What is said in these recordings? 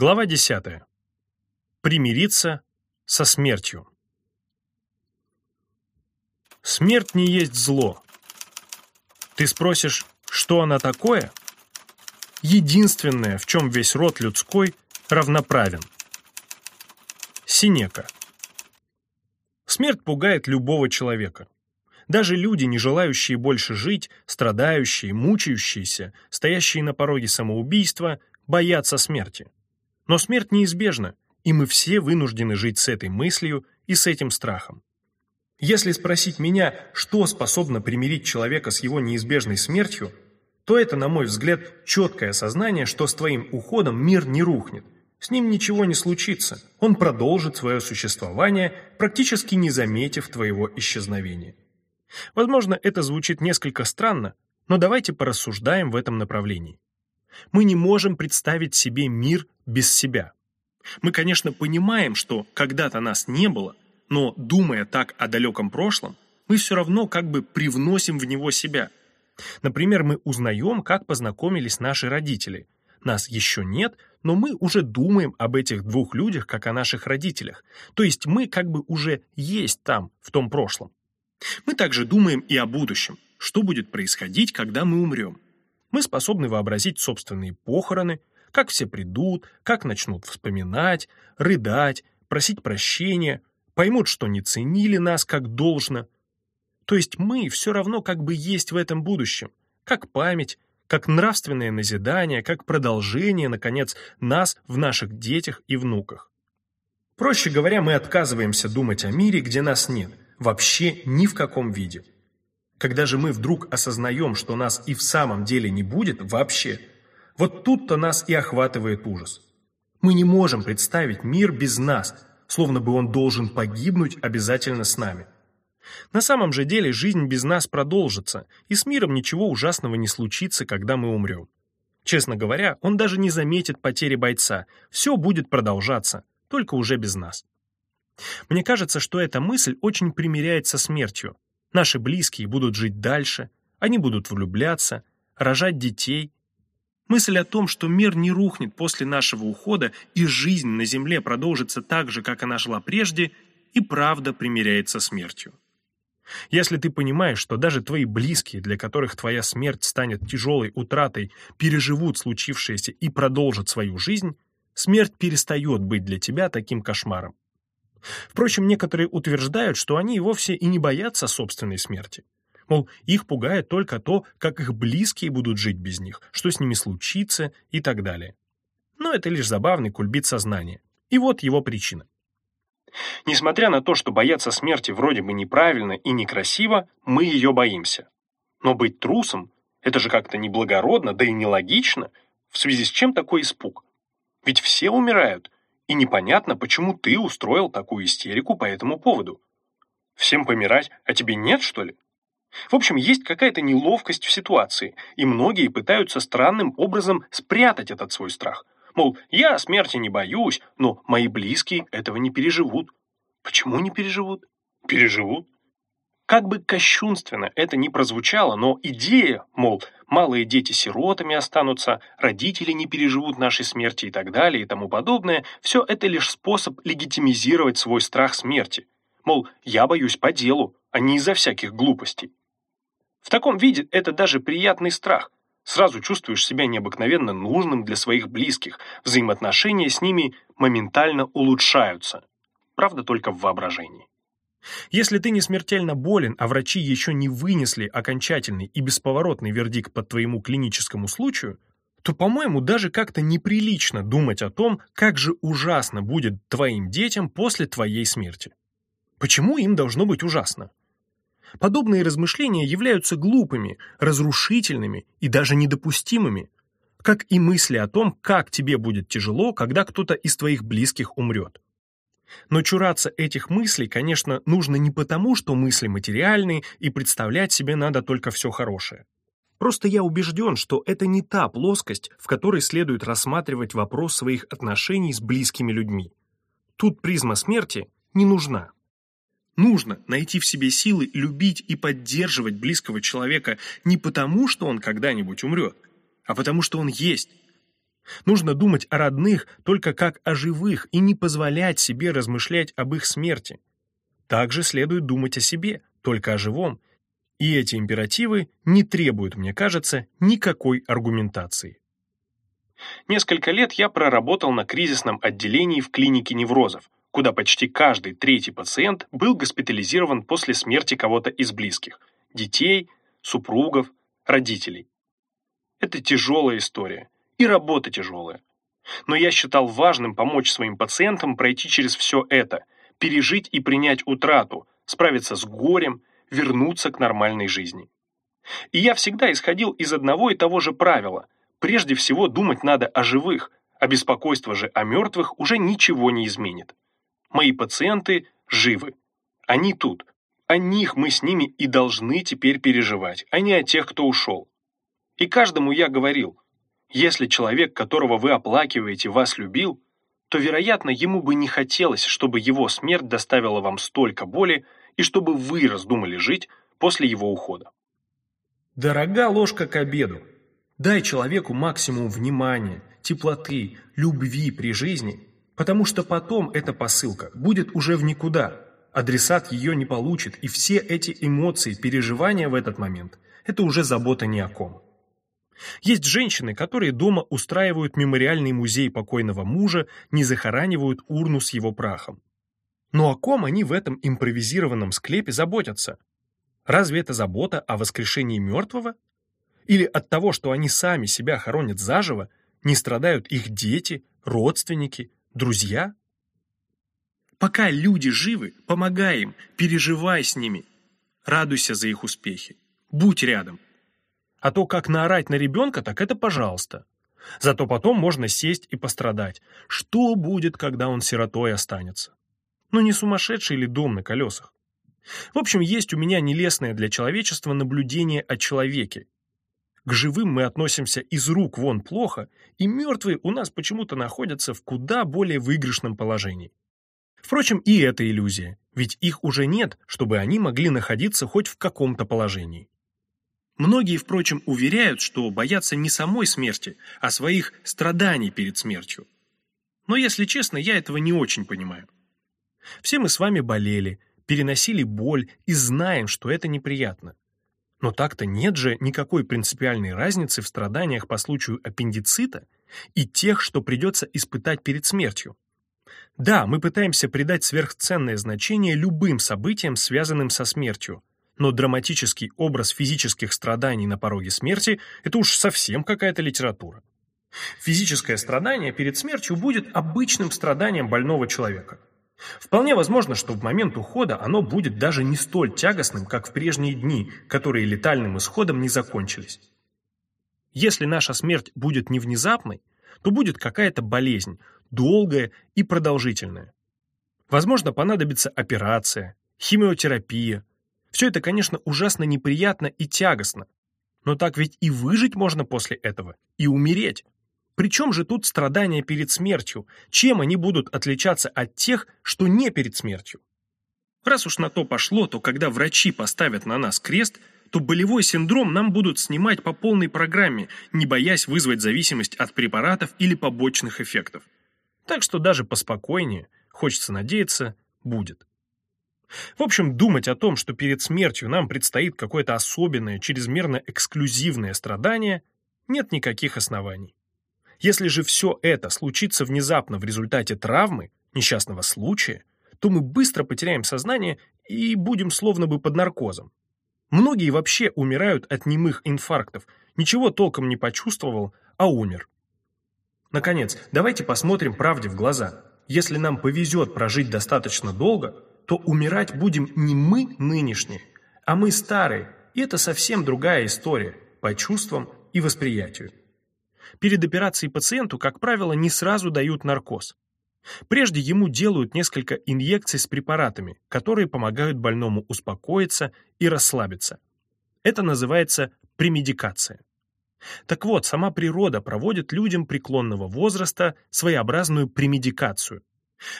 Глава 10. Примириться со смертью. Смерть не есть зло. Ты спросишь, что она такое? Единственное, в чем весь род людской равноправен. Синека. Смерть пугает любого человека. Даже люди, не желающие больше жить, страдающие, мучающиеся, стоящие на пороге самоубийства, боятся смерти. Но смерть неизбежна, и мы все вынуждены жить с этой мыслью и с этим страхом. Если спросить меня, что способно примирить человека с его неизбежной смертью, то это, на мой взгляд, четкое осознание, что с твоим уходом мир не рухнет, с ним ничего не случится, он продолжит свое существование, практически не заметив твоего исчезновения. Возможно, это звучит несколько странно, но давайте порассуждаем в этом направлении. Мы не можем представить себе мир без себя. Мы, конечно, понимаем, что когда-то нас не было, но, думая так о далеком прошлом, мы все равно как бы привносим в него себя. Например, мы узнаем, как познакомились наши родители. Нас еще нет, но мы уже думаем об этих двух людях, как о наших родителях. То есть мы как бы уже есть там, в том прошлом. Мы также думаем и о будущем, что будет происходить, когда мы умрем. Мы способны вообразить собственные похороны, как все придут, как начнут вспоминать, рыдать, просить прощения, поймут, что не ценили нас как должно. То есть мы все равно как бы есть в этом будущем, как память, как нравственное назидание, как продолжение, наконец, нас в наших детях и внуках. Проще говоря, мы отказываемся думать о мире, где нас нет, вообще ни в каком виде. Когда же мы вдруг осознаем, что нас и в самом деле не будет вообще, вот тут-то нас и охватывает ужас. Мы не можем представить мир без нас, словно бы он должен погибнуть обязательно с нами. На самом же деле жизнь без нас продолжится, и с миром ничего ужасного не случится, когда мы умрем. Честно говоря, он даже не заметит потери бойца, все будет продолжаться, только уже без нас. Мне кажется, что эта мысль очень примиряет со смертью, Наши близкие будут жить дальше, они будут влюбляться, рожать детей. Мысль о том, что мир не рухнет после нашего ухода и жизнь на земле продолжится так же, как она шла прежде, и правда примиряется смертью. Если ты понимаешь, что даже твои близкие, для которых твоя смерть станет тяжелой утратой, переживут случившееся и продолжат свою жизнь, смерть перестает быть для тебя таким кошмаром. Впрочем, некоторые утверждают, что они вовсе и не боятся собственной смерти. Мол, их пугает только то, как их близкие будут жить без них, что с ними случится и так далее. Но это лишь забавный кульбит сознания. И вот его причина. Несмотря на то, что бояться смерти вроде бы неправильно и некрасиво, мы ее боимся. Но быть трусом – это же как-то неблагородно, да и нелогично, в связи с чем такой испуг? Ведь все умирают, и непонятно, почему ты устроил такую истерику по этому поводу. Всем помирать, а тебе нет, что ли? В общем, есть какая-то неловкость в ситуации, и многие пытаются странным образом спрятать этот свой страх. Мол, я смерти не боюсь, но мои близкие этого не переживут. Почему не переживут? Переживут. Как бы кощунственно это ни прозвучало, но идея, мол, малые дети сиротами останутся, родители не переживут нашей смерти и так далее и тому подобное, все это лишь способ легитимизировать свой страх смерти. Мол, я боюсь по делу, а не из-за всяких глупостей. В таком виде это даже приятный страх. Сразу чувствуешь себя необыкновенно нужным для своих близких, взаимоотношения с ними моментально улучшаются. Правда, только в воображении. Если ты не смертельно болен, а врачи еще не вынесли окончательный и бесповоротный вердикт по твоему клиническому случаю, то, по-моему, даже как-то неприлично думать о том, как же ужасно будет твоим детям после твоей смерти. Почему им должно быть ужасно? Подобные размышления являются глупыми, разрушительными и даже недопустимыми, как и мысли о том, как тебе будет тяжело, когда кто-то из твоих близких умрет. Но чураться этих мыслей, конечно, нужно не потому, что мысли материальные и представлять себе надо только все хорошее. Просто я убежден, что это не та плоскость, в которой следует рассматривать вопрос своих отношений с близкими людьми. Тут призма смерти не нужна. Нужно найти в себе силы любить и поддерживать близкого человека не потому, что он когда-нибудь умрет, а потому что он есть. Нужно думать о родных только как о живых и не позволять себе размышлять об их смерти. Также следует думать о себе, только о живом, и эти императивы не требуют, мне кажется, никакой аргументации. Несколько лет я проработал на кризисном отделении в клинике неврозов, куда почти каждый третий пациент был госпитализирован после смерти кого-то из близких – детей, супругов, родителей. Это тяжелая история, и работа тяжелая. Но я считал важным помочь своим пациентам пройти через все это, пережить и принять утрату, справиться с горем, вернуться к нормальной жизни. И я всегда исходил из одного и того же правила – Прежде всего думать надо о живых, а беспокойство же о мертвых уже ничего не изменит. Мои пациенты живы. Они тут. О них мы с ними и должны теперь переживать, а не о тех, кто ушел. И каждому я говорил, если человек, которого вы оплакиваете, вас любил, то, вероятно, ему бы не хотелось, чтобы его смерть доставила вам столько боли и чтобы вы раздумали жить после его ухода. Дорога ложка к обеду. Дай человеку максимум внимания, теплоты, любви при жизни, потому что потом эта посылка будет уже в никуда. Адресат ее не получит, и все эти эмоции, переживания в этот момент – это уже забота ни о ком. Есть женщины, которые дома устраивают мемориальный музей покойного мужа, не захоранивают урну с его прахом. Но о ком они в этом импровизированном склепе заботятся? Разве это забота о воскрешении мертвого? Или от того, что они сами себя хоронят заживо, не страдают их дети, родственники, друзья? Пока люди живы, помогай им, переживай с ними. Радуйся за их успехи. Будь рядом. А то, как наорать на ребенка, так это пожалуйста. Зато потом можно сесть и пострадать. Что будет, когда он сиротой останется? Ну не сумасшедший ли дом на колесах? В общем, есть у меня нелестное для человечества наблюдение о человеке, к живым мы относимся из рук вон плохо, и мертвые у нас почему-то находятся в куда более выигрышном положении. Впрочем, и это иллюзия, ведь их уже нет, чтобы они могли находиться хоть в каком-то положении. Многие, впрочем, уверяют, что боятся не самой смерти, а своих страданий перед смертью. Но, если честно, я этого не очень понимаю. Все мы с вами болели, переносили боль и знаем, что это неприятно. Но так-то нет же никакой принципиальной разницы в страданиях по случаю аппендицита и тех, что придется испытать перед смертью. Да, мы пытаемся придать сверхценное значение любым событиям, связанным со смертью, но драматический образ физических страданий на пороге смерти – это уж совсем какая-то литература. Физическое страдание перед смертью будет обычным страданием больного человека – Вполне возможно, что в момент ухода оно будет даже не столь тягостным, как в прежние дни, которые летальным исходом не закончились. Если наша смерть будет не внезапной, то будет какая-то болезнь, долгая и продолжительная. Возможно, понадобится операция, химиотерапия. Все это, конечно, ужасно неприятно и тягостно. Но так ведь и выжить можно после этого, и умереть. Причем же тут страдания перед смертью? Чем они будут отличаться от тех, что не перед смертью? Раз уж на то пошло, то когда врачи поставят на нас крест, то болевой синдром нам будут снимать по полной программе, не боясь вызвать зависимость от препаратов или побочных эффектов. Так что даже поспокойнее, хочется надеяться, будет. В общем, думать о том, что перед смертью нам предстоит какое-то особенное, чрезмерно эксклюзивное страдание, нет никаких оснований. Если же все это случится внезапно в результате травмы, несчастного случая, то мы быстро потеряем сознание и будем словно бы под наркозом. Многие вообще умирают от немых инфарктов, ничего толком не почувствовал, а умер. Наконец, давайте посмотрим правде в глаза. Если нам повезет прожить достаточно долго, то умирать будем не мы нынешние, а мы старые, и это совсем другая история по чувствам и восприятию. Перед операцией пациенту, как правило, не сразу дают наркоз. Прежде ему делают несколько инъекций с препаратами, которые помогают больному успокоиться и расслабиться. Это называется премедикация. Так вот, сама природа проводит людям преклонного возраста своеобразную премедикацию.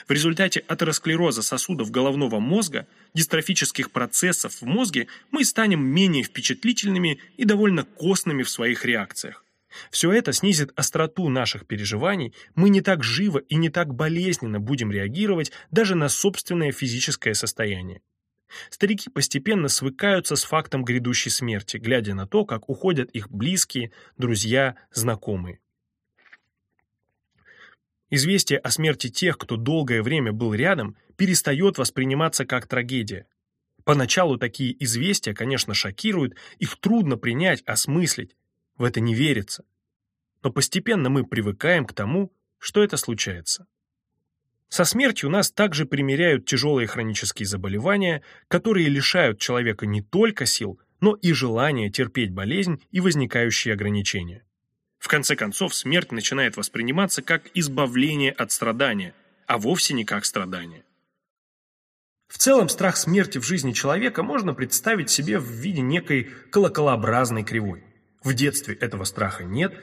В результате атеросклероза сосудов головного мозга, дистрофических процессов в мозге, мы станем менее впечатлительными и довольно костными в своих реакциях Все это снизит остроту наших переживаний, мы не так живо и не так болезненно будем реагировать даже на собственное физическое состояние. Старики постепенно свыкаются с фактом грядущей смерти, глядя на то, как уходят их близкие, друзья, знакомые. Известие о смерти тех, кто долгое время был рядом, перестает восприниматься как трагедия. Поначалу такие известия, конечно, шокируют, их трудно принять, осмыслить, в это не верится. Но постепенно мы привыкаем к тому, что это случается. Со смертью нас также примиряют тяжелые хронические заболевания, которые лишают человека не только сил, но и желания терпеть болезнь и возникающие ограничения. В конце концов, смерть начинает восприниматься как избавление от страдания, а вовсе не как страдание. В целом, страх смерти в жизни человека можно представить себе в виде некой колоколообразной кривой. В детстве этого страха нет,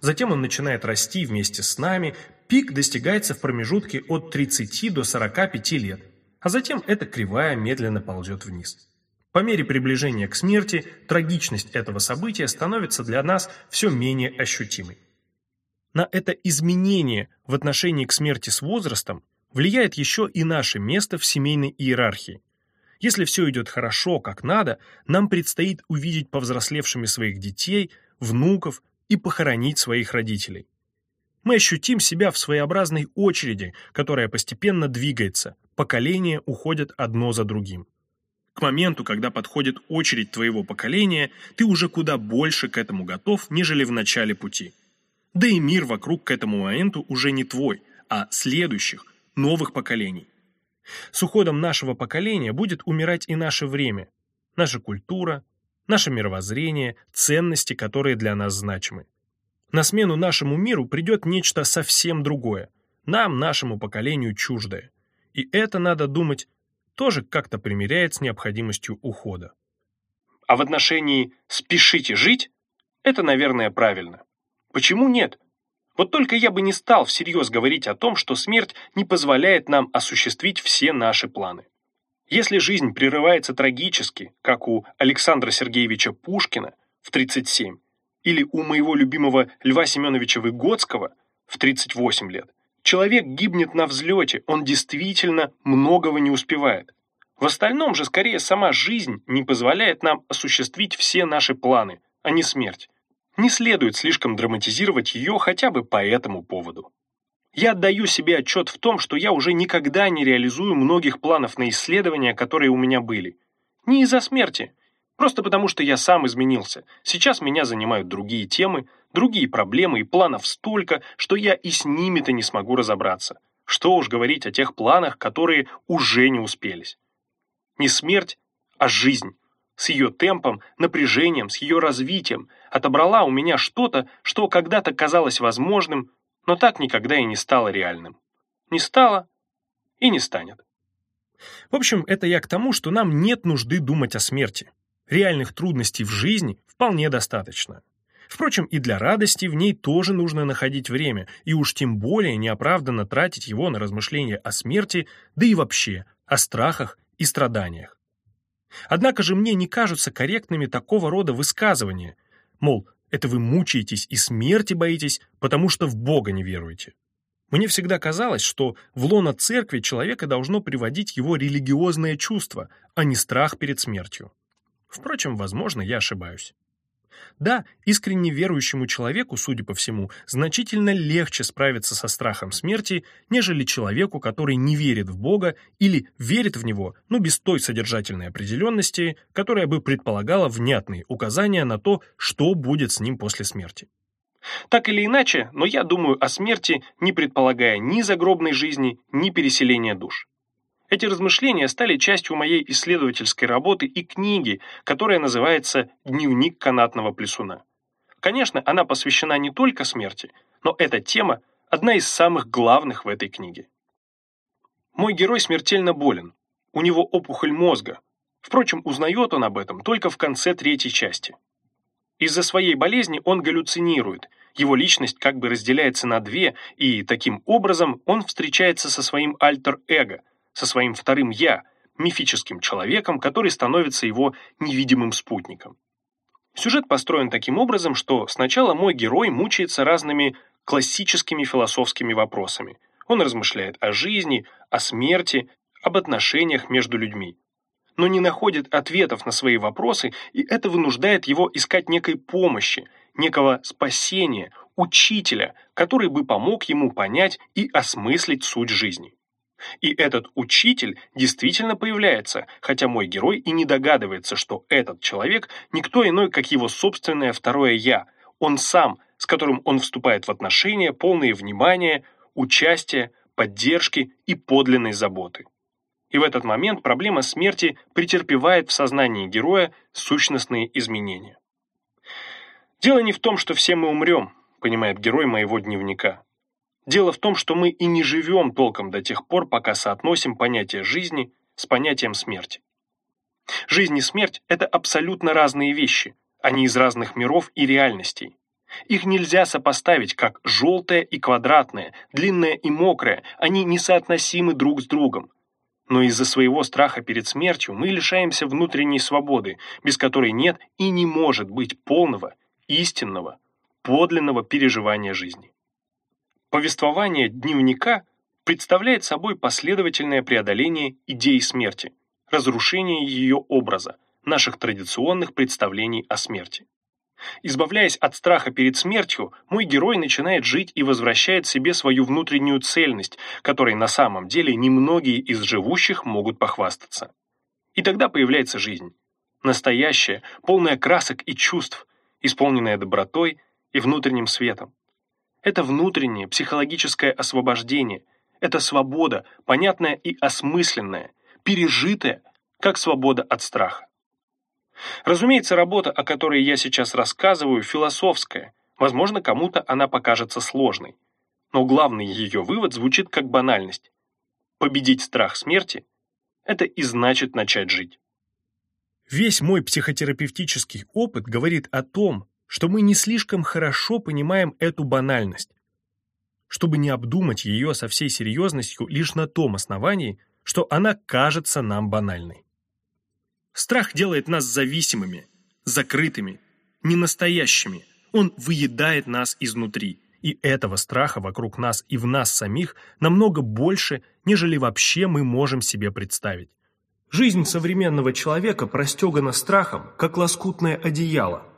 затем он начинает расти вместе с нами, пик достигается в промежутке от 30 до 45 лет, а затем эта кривая медленно ползет вниз. По мере приближения к смерти трагичность этого события становится для нас все менее ощутимой. На это изменение в отношении к смерти с возрастом влияет еще и наше место в семейной иерархии. Если все идет хорошо, как надо, нам предстоит увидеть повзрослевшими своих детей, внуков и похоронить своих родителей. Мы ощутим себя в своеобразной очереди, которая постепенно двигается, поколения уходят одно за другим. К моменту, когда подходит очередь твоего поколения, ты уже куда больше к этому готов, нежели в начале пути. Да и мир вокруг к этому моменту уже не твой, а следующих, новых поколений. С уходом нашего поколения будет умирать и наше время, наша культура, наше мировоззрение, ценности, которые для нас значимы. На смену нашему миру придет нечто совсем другое, нам, нашему поколению, чуждое. И это, надо думать, тоже как-то примиряет с необходимостью ухода. А в отношении «спешите жить» это, наверное, правильно. Почему нет? Вот только я бы не стал всерьез говорить о том, что смерть не позволяет нам осуществить все наши планы. Если жизнь прерывается трагически, как у Александра Сергеевича Пушкина в 37, или у моего любимого Льва Семеновича Выгодского в 38 лет, человек гибнет на взлете, он действительно многого не успевает. В остальном же скорее сама жизнь не позволяет нам осуществить все наши планы, а не смерть. Не следует слишком драматизировать ее хотя бы по этому поводу. Я отдаю себе отчет в том, что я уже никогда не реализую многих планов на исследования, которые у меня были. Не из-за смерти, просто потому что я сам изменился. Сейчас меня занимают другие темы, другие проблемы и планов столько, что я и с ними-то не смогу разобраться. Что уж говорить о тех планах, которые уже не успелись. Не смерть, а жизнь с ее темпом, напряжением, с ее развитием, отобрала у меня что-то, что когда-то казалось возможным, но так никогда и не стало реальным. Не стало и не станет. В общем, это я к тому, что нам нет нужды думать о смерти. Реальных трудностей в жизни вполне достаточно. Впрочем, и для радости в ней тоже нужно находить время, и уж тем более неоправданно тратить его на размышления о смерти, да и вообще о страхах и страданиях. Однако же мне не кажутся корректными такого рода высказывания, мол, это вы мучаетесь и смерти боитесь, потому что в Бога не веруете. Мне всегда казалось, что в лоно церкви человека должно приводить его религиозное чувство, а не страх перед смертью. Впрочем, возможно, я ошибаюсь. Да, искренне верующему человеку, судя по всему, значительно легче справиться со страхом смерти, нежели человеку, который не верит в Бога или верит в Него, но без той содержательной определенности, которая бы предполагала внятные указания на то, что будет с ним после смерти. Так или иначе, но я думаю о смерти, не предполагая ни загробной жизни, ни переселения душ. Эти размышления стали частью моей исследовательской работы и книги, которая называется «Дневник канатного плесуна». Конечно, она посвящена не только смерти, но эта тема – одна из самых главных в этой книге. Мой герой смертельно болен, у него опухоль мозга. Впрочем, узнает он об этом только в конце третьей части. Из-за своей болезни он галлюцинирует, его личность как бы разделяется на две, и таким образом он встречается со своим альтер-эго – со своим вторым «я», мифическим человеком, который становится его невидимым спутником. Сюжет построен таким образом, что сначала мой герой мучается разными классическими философскими вопросами. Он размышляет о жизни, о смерти, об отношениях между людьми. Но не находит ответов на свои вопросы, и это вынуждает его искать некой помощи, некого спасения, учителя, который бы помог ему понять и осмыслить суть жизни. И этот учитель действительно появляется, хотя мой герой и не догадывается, что этот человек никто иной, как его собственное второе «я», он сам, с которым он вступает в отношения, полные внимания, участия, поддержки и подлинной заботы. И в этот момент проблема смерти претерпевает в сознании героя сущностные изменения. Дело не в том, что все мы умрем, понимает герой моего дневника. Дело в том, что мы и не живем толком до тех пор, пока соотносим понятие жизни с понятием смерти. Жизнь и смерть – это абсолютно разные вещи, они из разных миров и реальностей. Их нельзя сопоставить как желтое и квадратное, длинное и мокрое, они несоотносимы друг с другом. Но из-за своего страха перед смертью мы лишаемся внутренней свободы, без которой нет и не может быть полного, истинного, подлинного переживания жизни. Повествование дневника представляет собой последовательное преодоление идеи смерти, разрушение ее образа, наших традиционных представлений о смерти. Избавляясь от страха перед смертью, мой герой начинает жить и возвращает себе свою внутреннюю цельность, которой на самом деле немногие из живущих могут похвастаться. И тогда появляется жизнь. Настоящая, полная красок и чувств, исполненная добротой и внутренним светом. Это внутреннее психологическое освобождение, это свобода, понятная и осмысленная, пережитая, как свобода от страха. Разумеется, работа, о которой я сейчас рассказываю, философская, возможно, кому-то она покажется сложной. Но главный ее вывод звучит как банальность. Победить страх смерти – это и значит начать жить. Весь мой психотерапевтический опыт говорит о том, что мы не слишком хорошо понимаем эту банальность, чтобы не обдумать ее со всей серьезностью лишь на том основании, что она кажется нам банальной. Страх делает нас зависимыми, закрытыми, ненастоящими. Он выедает нас изнутри, и этого страха вокруг нас и в нас самих намного больше, нежели вообще мы можем себе представить. Жизнь современного человека простегана страхом, как лоскутное одеяло –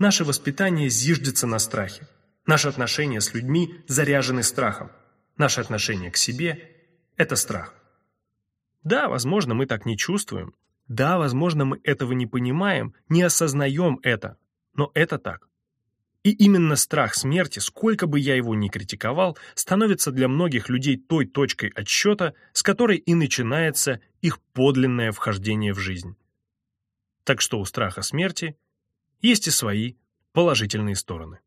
Наше воспитание зиждется на страхе. Наши отношения с людьми заряжены страхом. Наше отношение к себе – это страх. Да, возможно, мы так не чувствуем. Да, возможно, мы этого не понимаем, не осознаем это. Но это так. И именно страх смерти, сколько бы я его ни критиковал, становится для многих людей той точкой отсчета, с которой и начинается их подлинное вхождение в жизнь. Так что у страха смерти – есть и свои положительные стороны.